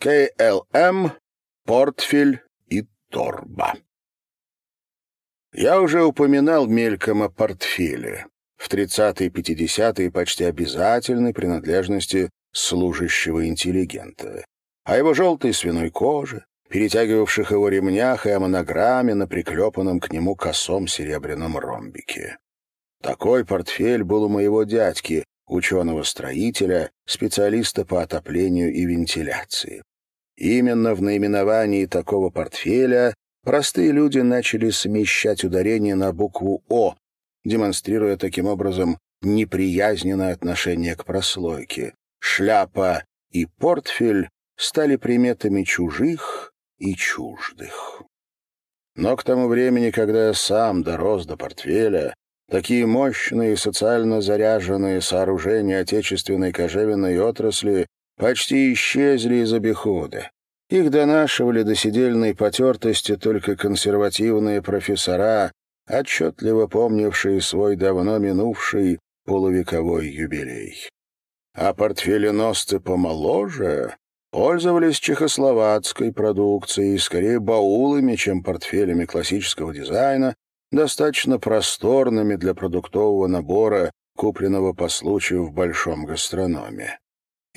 КЛМ, портфель и торба. Я уже упоминал мельком о портфеле. В 30-е и 50-е почти обязательной принадлежности служащего интеллигента. О его желтой свиной коже, перетягивавших его ремнях и о монограмме на приклепанном к нему косом серебряном ромбике. Такой портфель был у моего дядьки, ученого-строителя, специалиста по отоплению и вентиляции. Именно в наименовании такого портфеля простые люди начали смещать ударение на букву «О», демонстрируя таким образом неприязненное отношение к прослойке. Шляпа и портфель стали приметами чужих и чуждых. Но к тому времени, когда я сам дорос до портфеля, такие мощные социально заряженные сооружения отечественной кожевенной отрасли почти исчезли из обихода. Их донашивали до сидельной потертости только консервативные профессора, отчетливо помнившие свой давно минувший полувековой юбилей. А портфеленосцы помоложе пользовались чехословацкой продукцией, скорее баулами, чем портфелями классического дизайна, достаточно просторными для продуктового набора, купленного по случаю в большом гастрономе.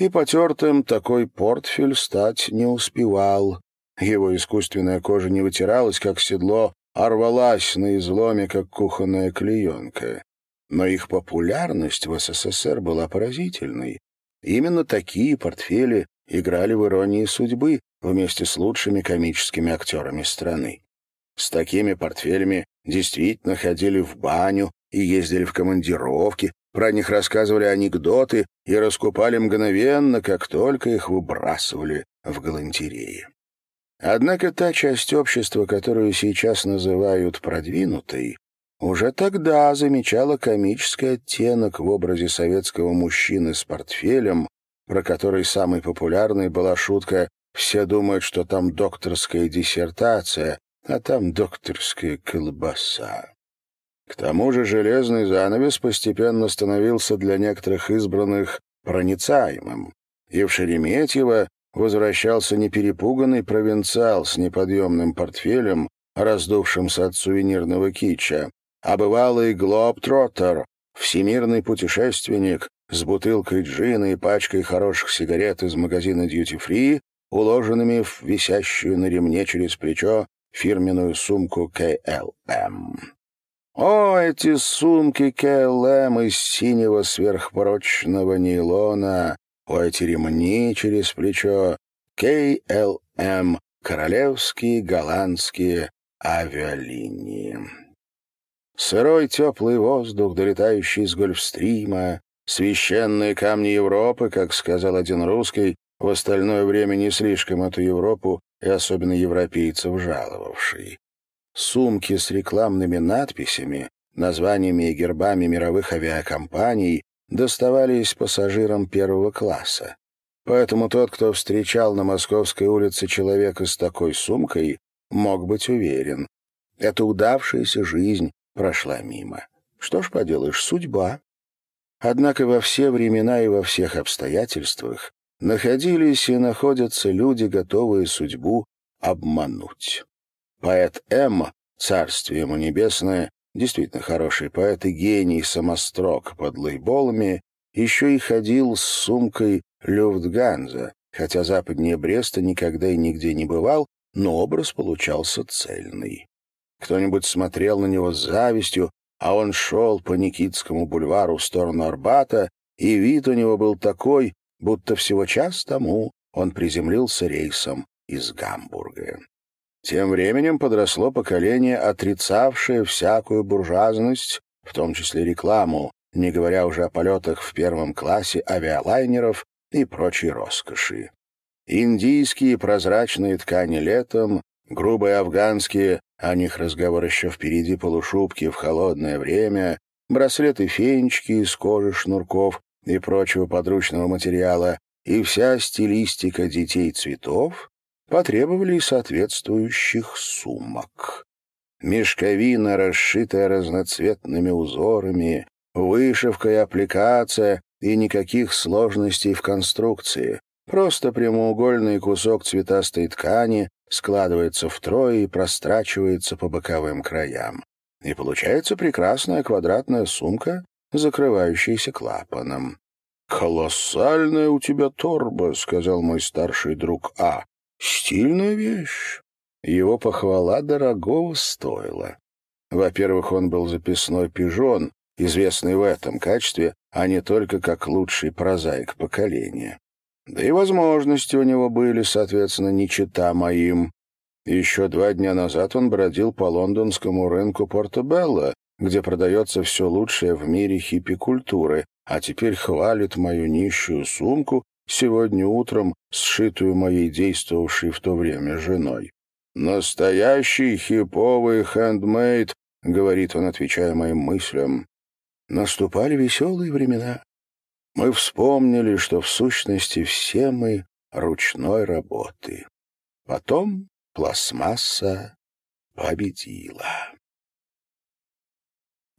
И потертым такой портфель стать не успевал. Его искусственная кожа не вытиралась, как седло, а рвалась на изломе, как кухонная клеенка. Но их популярность в СССР была поразительной. Именно такие портфели играли в «Иронии судьбы» вместе с лучшими комическими актерами страны. С такими портфелями действительно ходили в баню и ездили в командировки, про них рассказывали анекдоты и раскупали мгновенно, как только их выбрасывали в галантереи. Однако та часть общества, которую сейчас называют продвинутой, уже тогда замечала комический оттенок в образе советского мужчины с портфелем, про который самой популярной была шутка «Все думают, что там докторская диссертация, а там докторская колбаса». К тому же железный занавес постепенно становился для некоторых избранных проницаемым, и в Шереметьево возвращался неперепуганный провинциал с неподъемным портфелем, раздувшимся от сувенирного кича, а бывалый глобтроттер, всемирный путешественник с бутылкой джина и пачкой хороших сигарет из магазина Duty Free, уложенными в висящую на ремне через плечо фирменную сумку KLM. О, эти сумки КЛМ из синего сверхпрочного нейлона, о, эти ремни через плечо, КЛМ, королевские голландские авиалинии. Сырой теплый воздух, долетающий из Гольфстрима, священные камни Европы, как сказал один русский, в остальное время не слишком эту Европу и особенно европейцев жаловавший. Сумки с рекламными надписями, названиями и гербами мировых авиакомпаний доставались пассажирам первого класса. Поэтому тот, кто встречал на Московской улице человека с такой сумкой, мог быть уверен. Эта удавшаяся жизнь прошла мимо. Что ж поделаешь, судьба. Однако во все времена и во всех обстоятельствах находились и находятся люди, готовые судьбу обмануть. Поэт М, царствие ему небесное, действительно хороший поэт и гений самострок под лейболами, еще и ходил с сумкой Люфтганза, хотя западнее Бреста никогда и нигде не бывал, но образ получался цельный. Кто-нибудь смотрел на него с завистью, а он шел по Никитскому бульвару в сторону Арбата, и вид у него был такой, будто всего час тому он приземлился рейсом из Гамбурга. Тем временем подросло поколение, отрицавшее всякую буржуазность, в том числе рекламу, не говоря уже о полетах в первом классе авиалайнеров и прочей роскоши. Индийские прозрачные ткани летом, грубые афганские, о них разговор еще впереди полушубки в холодное время, браслеты-фенечки из кожи шнурков и прочего подручного материала, и вся стилистика детей цветов потребовали соответствующих сумок. Мешковина, расшитая разноцветными узорами, вышивка и аппликация, и никаких сложностей в конструкции. Просто прямоугольный кусок цветастой ткани складывается втрое и прострачивается по боковым краям. И получается прекрасная квадратная сумка, закрывающаяся клапаном. «Колоссальная у тебя торба», — сказал мой старший друг А. «Стильная вещь». Его похвала дорогого стоила. Во-первых, он был записной пижон, известный в этом качестве, а не только как лучший прозаик поколения. Да и возможности у него были, соответственно, не чита моим. Еще два дня назад он бродил по лондонскому рынку Портобелло, где продается все лучшее в мире хиппи-культуры, а теперь хвалит мою нищую сумку, сегодня утром сшитую моей действовавшей в то время женой. «Настоящий хиповый хендмейд», — говорит он, отвечая моим мыслям. Наступали веселые времена. Мы вспомнили, что в сущности все мы ручной работы. Потом пластмасса победила.